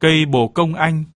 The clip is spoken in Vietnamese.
Cây bồ công anh.